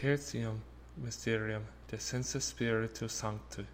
Tertium Mysterium de Sensu Spiritu Sancti.